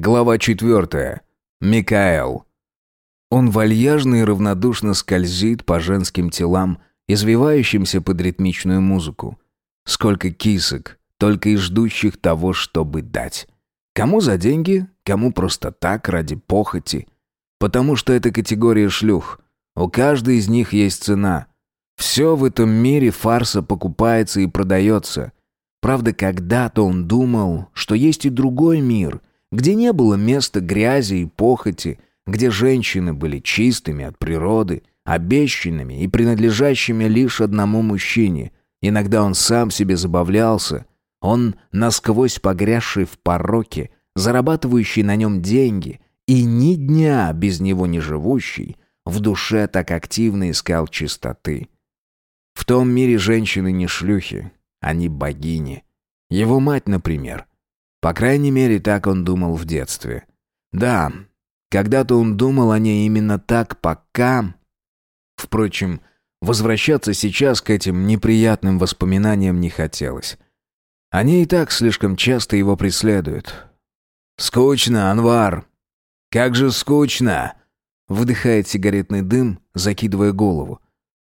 Глава четвертая. Микаэл. Он вальяжно и равнодушно скользит по женским телам, извивающимся под ритмичную музыку. Сколько кисок, только и ждущих того, чтобы дать. Кому за деньги, кому просто так, ради похоти. Потому что это категория шлюх. У каждой из них есть цена. Все в этом мире фарса покупается и продается. Правда, когда-то он думал, что есть и другой мир, где не было места грязи и похоти, где женщины были чистыми от природы, обещанными и принадлежащими лишь одному мужчине. Иногда он сам себе забавлялся. Он, насквозь погрязший в пороке, зарабатывающий на нем деньги и ни дня без него не живущий, в душе так активно искал чистоты. В том мире женщины не шлюхи, они богини. Его мать, например. По крайней мере, так он думал в детстве. Да, когда-то он думал о ней именно так, пока... Впрочем, возвращаться сейчас к этим неприятным воспоминаниям не хотелось. Они и так слишком часто его преследуют. «Скучно, Анвар! Как же скучно!» Выдыхает сигаретный дым, закидывая голову.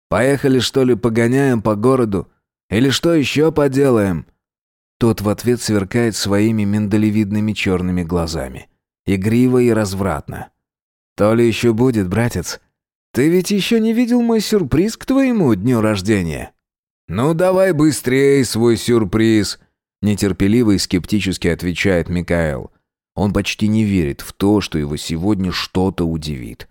«Поехали, что ли, погоняем по городу? Или что еще поделаем?» Тот в ответ сверкает своими миндалевидными черными глазами. Игриво и развратно. «То ли еще будет, братец? Ты ведь еще не видел мой сюрприз к твоему дню рождения?» «Ну давай быстрее свой сюрприз!» Нетерпеливо и скептически отвечает Микаэл. Он почти не верит в то, что его сегодня что-то удивит.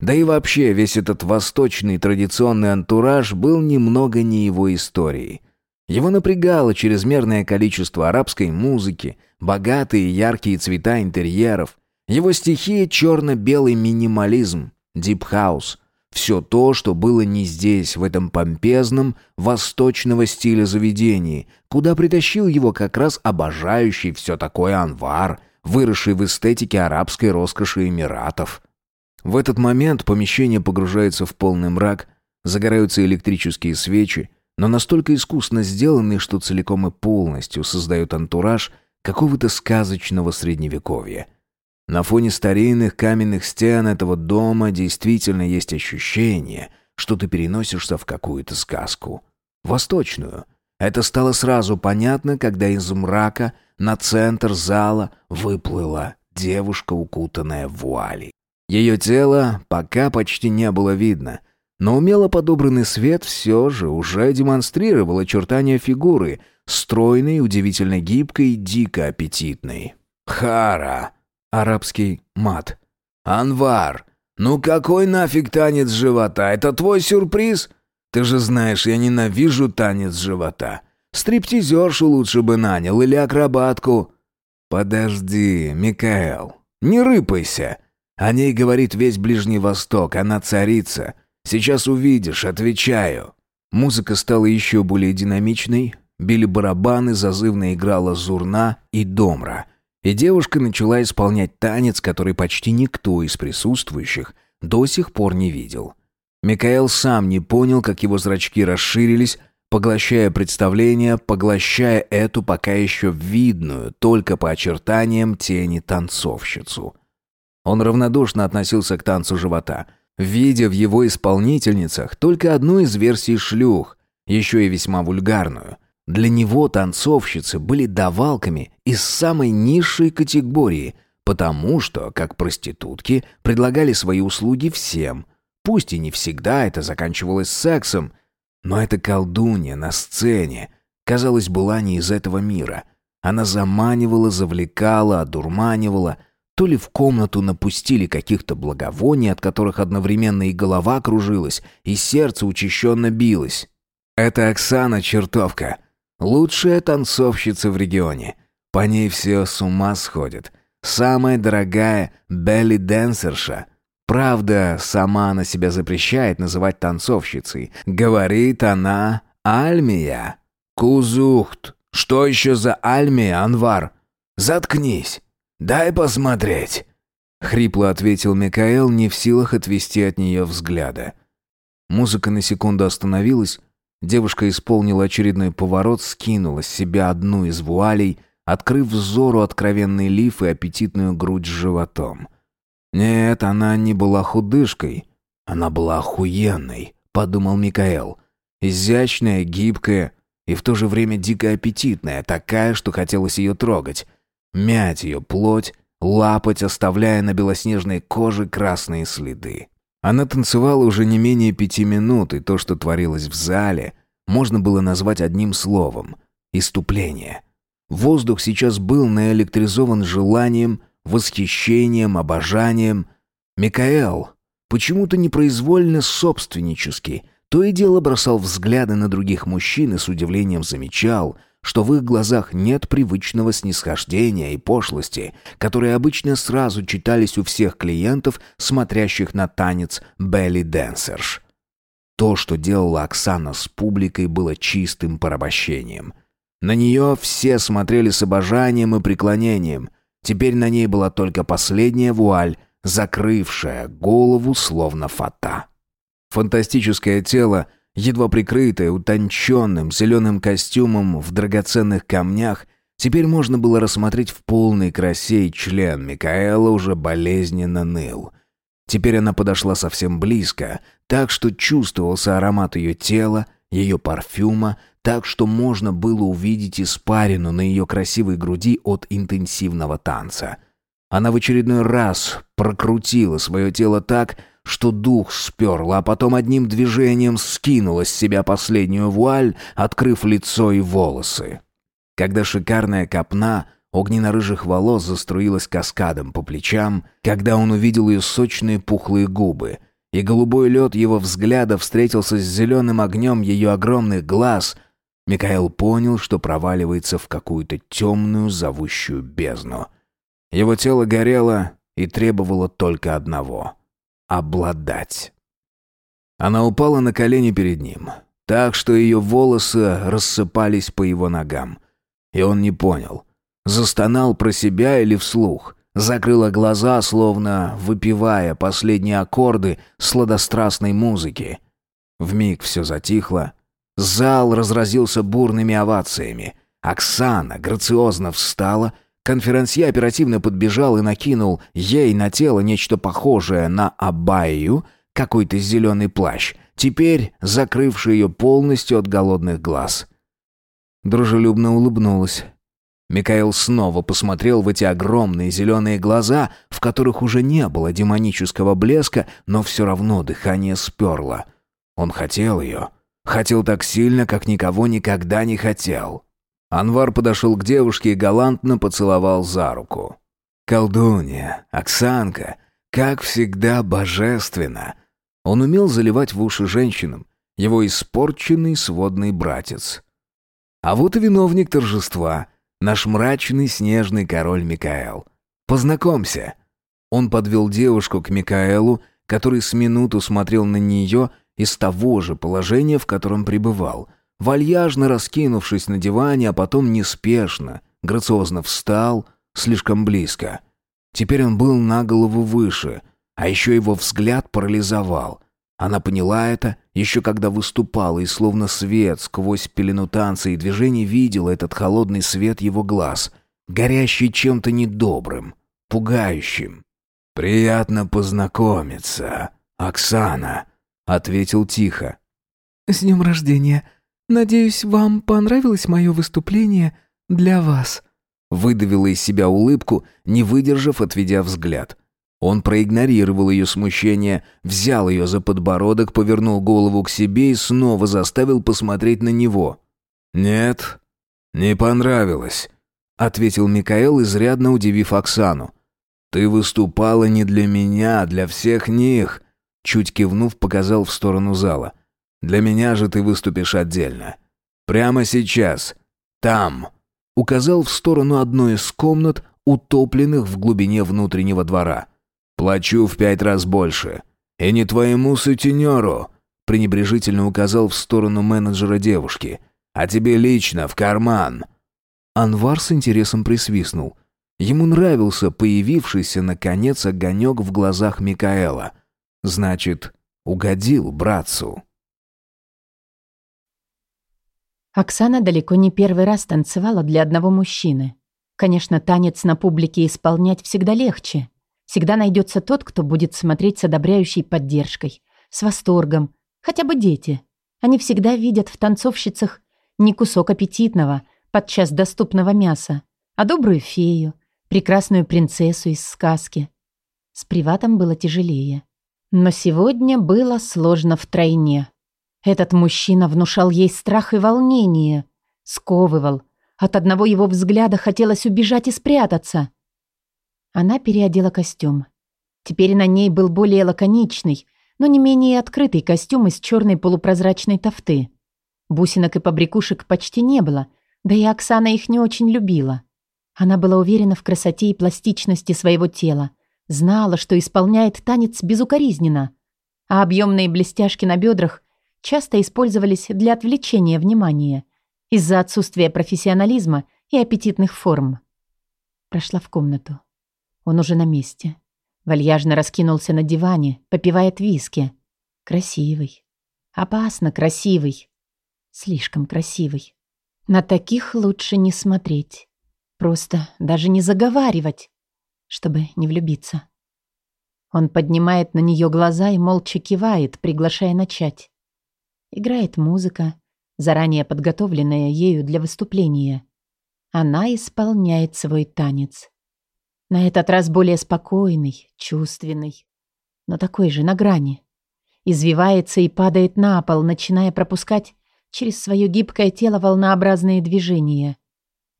Да и вообще весь этот восточный традиционный антураж был немного не его историей. Его напрягало чрезмерное количество арабской музыки, богатые яркие цвета интерьеров, его стихия черно-белый минимализм, deep house, все то, что было не здесь, в этом помпезном, восточного стиля заведении, куда притащил его как раз обожающий все такое Анвар, выросший в эстетике арабской роскоши Эмиратов. В этот момент помещение погружается в полный мрак, загораются электрические свечи, но настолько искусно сделанный, что целиком и полностью создает антураж какого-то сказочного средневековья. На фоне старинных каменных стен этого дома действительно есть ощущение, что ты переносишься в какую-то сказку. Восточную. Это стало сразу понятно, когда из мрака на центр зала выплыла девушка, укутанная в вуали. Ее тело пока почти не было видно — но умело подобранный свет все же уже демонстрировал очертания фигуры, стройной, удивительно гибкой, дико аппетитной. «Хара!» — арабский мат. «Анвар! Ну какой нафиг танец живота? Это твой сюрприз? Ты же знаешь, я ненавижу танец живота. Стриптизершу лучше бы нанял или акробатку». «Подожди, Микаэл, не рыпайся!» О ней говорит весь Ближний Восток, она царица. Сейчас увидишь, отвечаю». Музыка стала еще более динамичной. Били барабаны, зазывно играла зурна и домра. И девушка начала исполнять танец, который почти никто из присутствующих до сих пор не видел. Микаэл сам не понял, как его зрачки расширились, поглощая представление, поглощая эту пока еще видную, только по очертаниям тени танцовщицу. Он равнодушно относился к танцу живота — видя в его исполнительницах только одну из версий шлюх, еще и весьма вульгарную. Для него танцовщицы были давалками из самой низшей категории, потому что, как проститутки, предлагали свои услуги всем. Пусть и не всегда это заканчивалось сексом, но эта колдунья на сцене, казалось, была не из этого мира. Она заманивала, завлекала, одурманивала — то ли в комнату напустили каких-то благовоний, от которых одновременно и голова кружилась, и сердце учащенно билось. Это Оксана Чертовка. Лучшая танцовщица в регионе. По ней все с ума сходит. Самая дорогая белли-денсерша. Правда, сама она себя запрещает называть танцовщицей. Говорит она «Альмия». «Кузухт». Что еще за Альмия, Анвар? Заткнись. «Дай посмотреть!» — хрипло ответил Микаэл, не в силах отвести от нее взгляда. Музыка на секунду остановилась, девушка исполнила очередной поворот, скинула с себя одну из вуалей, открыв взору откровенный лиф и аппетитную грудь с животом. Нет, она не была худышкой. Она была охуенной, подумал Микаэл. Изящная, гибкая и в то же время дико аппетитная, такая, что хотелось ее трогать. Мять ее плоть, лапать, оставляя на белоснежной коже красные следы. Она танцевала уже не менее пяти минут, и то, что творилось в зале, можно было назвать одним словом — иступление. Воздух сейчас был наэлектризован желанием, восхищением, обожанием. Микаэл почему-то непроизвольно собственнически, то и дело бросал взгляды на других мужчин и с удивлением замечал — что в их глазах нет привычного снисхождения и пошлости, которые обычно сразу читались у всех клиентов, смотрящих на танец Белли Дэнсерш. То, что делала Оксана с публикой, было чистым порабощением. На нее все смотрели с обожанием и преклонением. Теперь на ней была только последняя вуаль, закрывшая голову словно фата. Фантастическое тело — едва прикрытая утонченным зеленым костюмом в драгоценных камнях, теперь можно было рассмотреть в полной красе, и член Микаэла уже болезненно ныл. Теперь она подошла совсем близко, так что чувствовался аромат ее тела, ее парфюма, так что можно было увидеть испарину на ее красивой груди от интенсивного танца. Она в очередной раз прокрутила свое тело так, что дух сперла, а потом одним движением скинула с себя последнюю вуаль, открыв лицо и волосы. Когда шикарная копна огненно-рыжих волос заструилась каскадом по плечам, когда он увидел ее сочные пухлые губы, и голубой лед его взгляда встретился с зеленым огнем ее огромных глаз, Микаэл понял, что проваливается в какую-то темную зовущую бездну. Его тело горело и требовало только одного — обладать. Она упала на колени перед ним, так что ее волосы рассыпались по его ногам. И он не понял, застонал про себя или вслух, закрыла глаза, словно выпивая последние аккорды сладострастной музыки. Вмиг все затихло, зал разразился бурными овациями. Оксана грациозно встала — Конферансье оперативно подбежал и накинул ей на тело нечто похожее на абайю, какой-то зеленый плащ, теперь закрывший ее полностью от голодных глаз. Дружелюбно улыбнулась. Микаэл снова посмотрел в эти огромные зеленые глаза, в которых уже не было демонического блеска, но все равно дыхание сперло. Он хотел ее. Хотел так сильно, как никого никогда не хотел. Анвар подошел к девушке и галантно поцеловал за руку. «Колдунья, Оксанка, как всегда божественно!» Он умел заливать в уши женщинам, его испорченный сводный братец. А вот и виновник торжества, наш мрачный снежный король Микаэл. «Познакомься!» Он подвел девушку к Микаэлу, который с минуту смотрел на нее из того же положения, в котором пребывал — вальяжно раскинувшись на диване, а потом неспешно, грациозно встал, слишком близко. Теперь он был на голову выше, а еще его взгляд парализовал. Она поняла это, еще когда выступала, и словно свет сквозь пелену танца и движений видела этот холодный свет его глаз, горящий чем-то недобрым, пугающим. «Приятно познакомиться, Оксана», — ответил тихо. «С днем рождения!» Надеюсь, вам понравилось мое выступление для вас». Выдавила из себя улыбку, не выдержав, отведя взгляд. Он проигнорировал ее смущение, взял ее за подбородок, повернул голову к себе и снова заставил посмотреть на него. «Нет, не понравилось», — ответил Микаэл, изрядно удивив Оксану. «Ты выступала не для меня, а для всех них», — чуть кивнув, показал в сторону зала. Для меня же ты выступишь отдельно. Прямо сейчас. Там. Указал в сторону одной из комнат, утопленных в глубине внутреннего двора. Плачу в пять раз больше. И не твоему сутенеру. Пренебрежительно указал в сторону менеджера девушки. А тебе лично, в карман. Анвар с интересом присвистнул. Ему нравился появившийся, наконец, огонек в глазах Микаэла. Значит, угодил братцу. Оксана далеко не первый раз танцевала для одного мужчины. Конечно, танец на публике исполнять всегда легче. Всегда найдется тот, кто будет смотреть с одобряющей поддержкой, с восторгом. Хотя бы дети. Они всегда видят в танцовщицах не кусок аппетитного, подчас доступного мяса, а добрую фею, прекрасную принцессу из сказки. С приватом было тяжелее. Но сегодня было сложно втройне. Этот мужчина внушал ей страх и волнение, сковывал. От одного его взгляда хотелось убежать и спрятаться. Она переодела костюм. Теперь на ней был более лаконичный, но не менее открытый костюм из черной полупрозрачной тофты. Бусинок и побрякушек почти не было, да и Оксана их не очень любила. Она была уверена в красоте и пластичности своего тела, Знала, что исполняет танец безукоризненно, а объемные блестяшки на бедрах часто использовались для отвлечения внимания из-за отсутствия профессионализма и аппетитных форм. Прошла в комнату. Он уже на месте. Вальяжно раскинулся на диване, попивает виски. Красивый. Опасно красивый. Слишком красивый. На таких лучше не смотреть. Просто даже не заговаривать чтобы не влюбиться. Он поднимает на нее глаза и молча кивает, приглашая начать. Играет музыка, заранее подготовленная ею для выступления. Она исполняет свой танец. На этот раз более спокойный, чувственный, но такой же на грани. Извивается и падает на пол, начиная пропускать через свое гибкое тело волнообразные движения.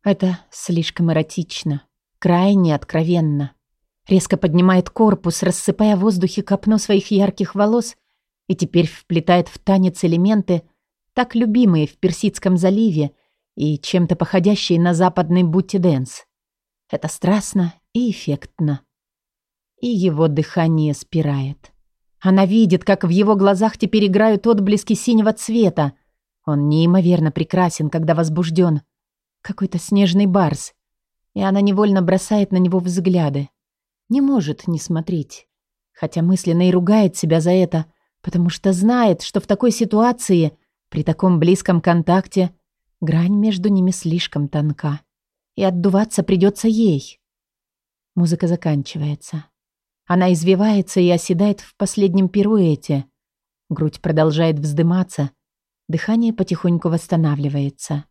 Это слишком эротично. Крайне откровенно. Резко поднимает корпус, рассыпая в воздухе копну своих ярких волос и теперь вплетает в танец элементы, так любимые в Персидском заливе и чем-то походящие на западный booty dance. Это страстно и эффектно. И его дыхание спирает. Она видит, как в его глазах теперь играют отблески синего цвета. Он неимоверно прекрасен, когда возбужден. Какой-то снежный барс и она невольно бросает на него взгляды. Не может не смотреть. Хотя мысленно и ругает себя за это, потому что знает, что в такой ситуации, при таком близком контакте, грань между ними слишком тонка. И отдуваться придется ей. Музыка заканчивается. Она извивается и оседает в последнем пируэте. Грудь продолжает вздыматься. Дыхание потихоньку восстанавливается.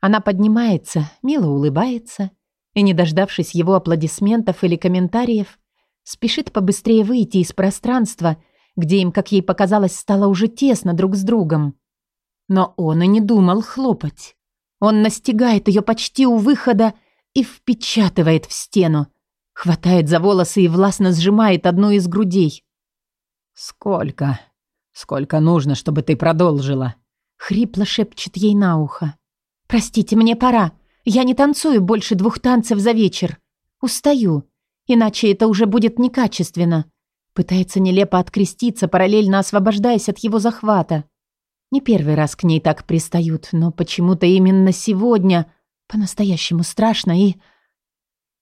Она поднимается, мило улыбается и, не дождавшись его аплодисментов или комментариев, спешит побыстрее выйти из пространства, где им, как ей показалось, стало уже тесно друг с другом. Но он и не думал хлопать. Он настигает ее почти у выхода и впечатывает в стену, хватает за волосы и властно сжимает одну из грудей. «Сколько? Сколько нужно, чтобы ты продолжила?» Хрипло шепчет ей на ухо. «Простите, мне пора. Я не танцую больше двух танцев за вечер. Устаю. Иначе это уже будет некачественно». Пытается нелепо откреститься, параллельно освобождаясь от его захвата. Не первый раз к ней так пристают, но почему-то именно сегодня по-настоящему страшно и...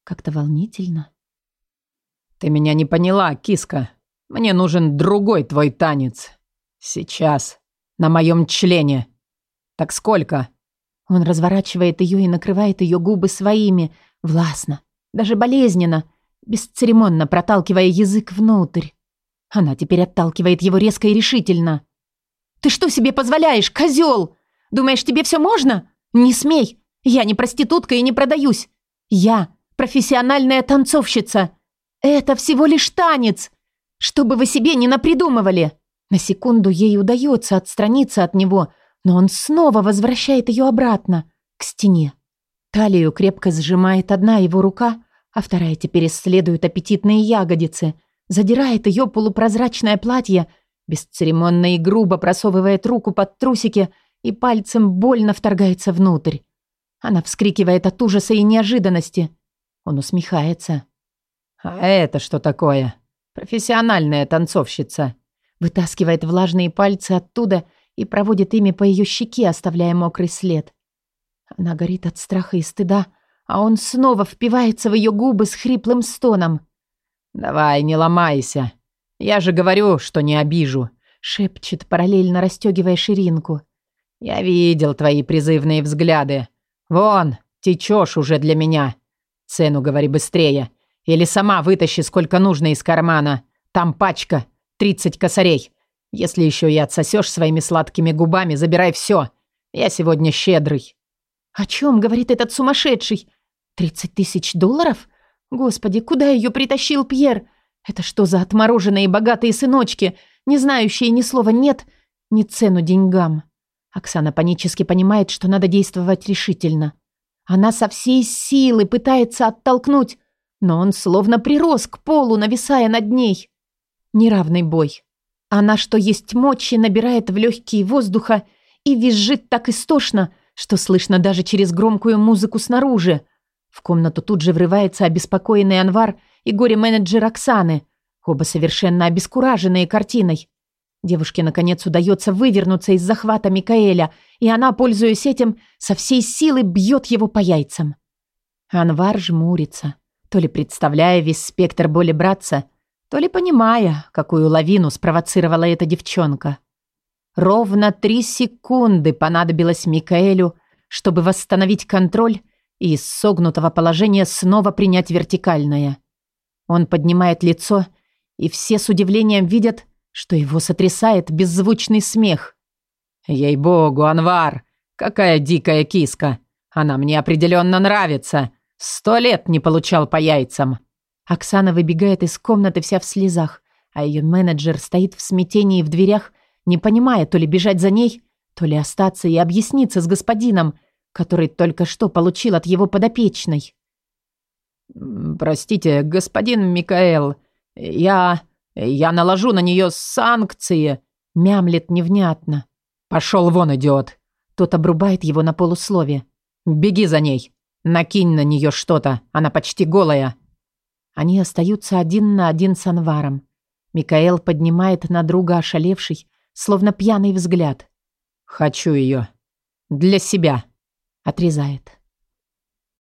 как-то волнительно. «Ты меня не поняла, киска. Мне нужен другой твой танец. Сейчас. На моем члене. Так сколько?» Он разворачивает ее и накрывает ее губы своими, властно, даже болезненно, бесцеремонно проталкивая язык внутрь. Она теперь отталкивает его резко и решительно. «Ты что себе позволяешь, козел? Думаешь, тебе все можно? Не смей! Я не проститутка и не продаюсь. Я профессиональная танцовщица. Это всего лишь танец. Что бы вы себе не напридумывали!» На секунду ей удается отстраниться от него – но он снова возвращает ее обратно, к стене. Талию крепко сжимает одна его рука, а вторая теперь исследует аппетитные ягодицы, задирает ее полупрозрачное платье, бесцеремонно и грубо просовывает руку под трусики и пальцем больно вторгается внутрь. Она вскрикивает от ужаса и неожиданности. Он усмехается. «А это что такое? Профессиональная танцовщица». Вытаскивает влажные пальцы оттуда и проводит ими по ее щеке, оставляя мокрый след. Она горит от страха и стыда, а он снова впивается в ее губы с хриплым стоном. «Давай, не ломайся. Я же говорю, что не обижу», — шепчет, параллельно расстегивая ширинку. «Я видел твои призывные взгляды. Вон, Течешь уже для меня. Цену говори быстрее. Или сама вытащи сколько нужно из кармана. Там пачка. 30 косарей. Если еще и отсосешь своими сладкими губами, забирай все. Я сегодня щедрый». «О чем говорит этот сумасшедший? Тридцать тысяч долларов? Господи, куда ее притащил Пьер? Это что за отмороженные богатые сыночки, не знающие ни слова «нет», ни цену деньгам?» Оксана панически понимает, что надо действовать решительно. Она со всей силы пытается оттолкнуть, но он словно прирос к полу, нависая над ней. Неравный бой. Она, что есть мочи, набирает в легкие воздуха и визжит так истошно, что слышно даже через громкую музыку снаружи. В комнату тут же врывается обеспокоенный Анвар и горе-менеджер Оксаны, оба совершенно обескураженные картиной. Девушке, наконец, удается вывернуться из захвата Микаэля, и она, пользуясь этим, со всей силы бьет его по яйцам. Анвар жмурится, то ли представляя весь спектр боли братца, то ли понимая, какую лавину спровоцировала эта девчонка. Ровно три секунды понадобилось Микаэлю, чтобы восстановить контроль и из согнутого положения снова принять вертикальное. Он поднимает лицо, и все с удивлением видят, что его сотрясает беззвучный смех. «Ей-богу, Анвар, какая дикая киска! Она мне определенно нравится! Сто лет не получал по яйцам!» Оксана выбегает из комнаты вся в слезах, а ее менеджер стоит в смятении в дверях, не понимая, то ли бежать за ней, то ли остаться и объясниться с господином, который только что получил от его подопечной. «Простите, господин Микаэл, я... я наложу на нее санкции», — мямлет невнятно. «Пошел вон, идиот!» Тот обрубает его на полуслове. «Беги за ней! Накинь на нее что-то, она почти голая!» Они остаются один на один с Анваром. Микаэл поднимает на друга ошалевший, словно пьяный взгляд. «Хочу ее. Для себя», — отрезает.